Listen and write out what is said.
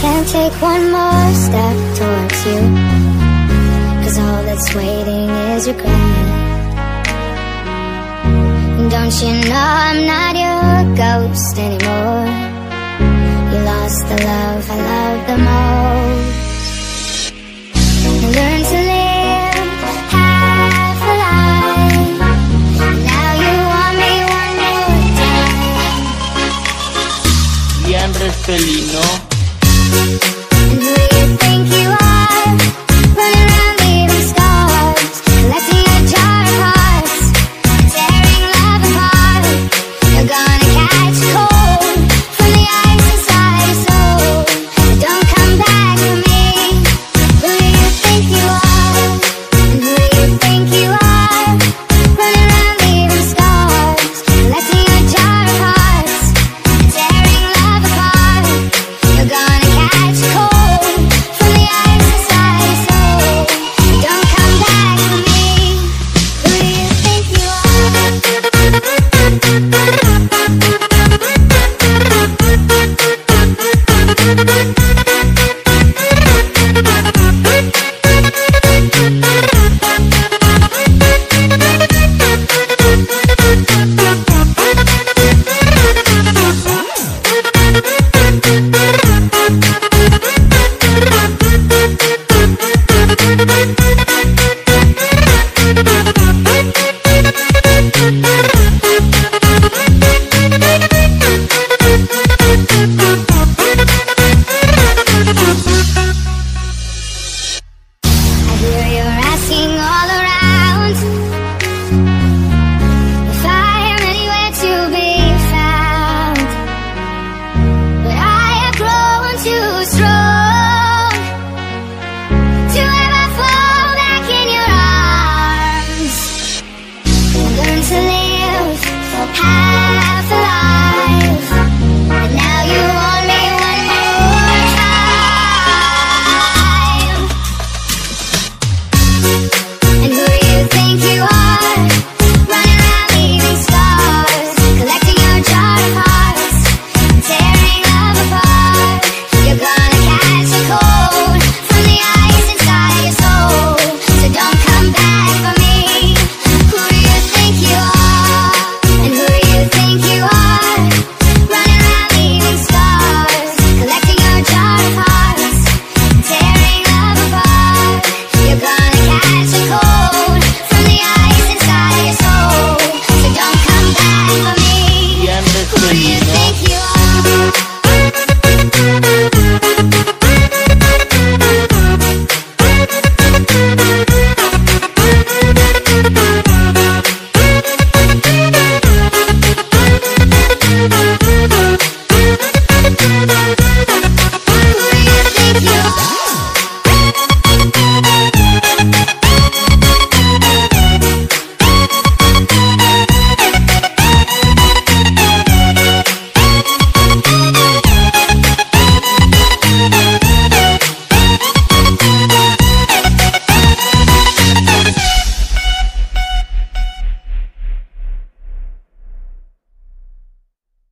Can't take one more step towards you. Cause all that's waiting is regret Don't you know I'm not your ghost anymore? You lost the love I love the most. Learn to live half a Now you want me one more Lian Felino. Do you think you are?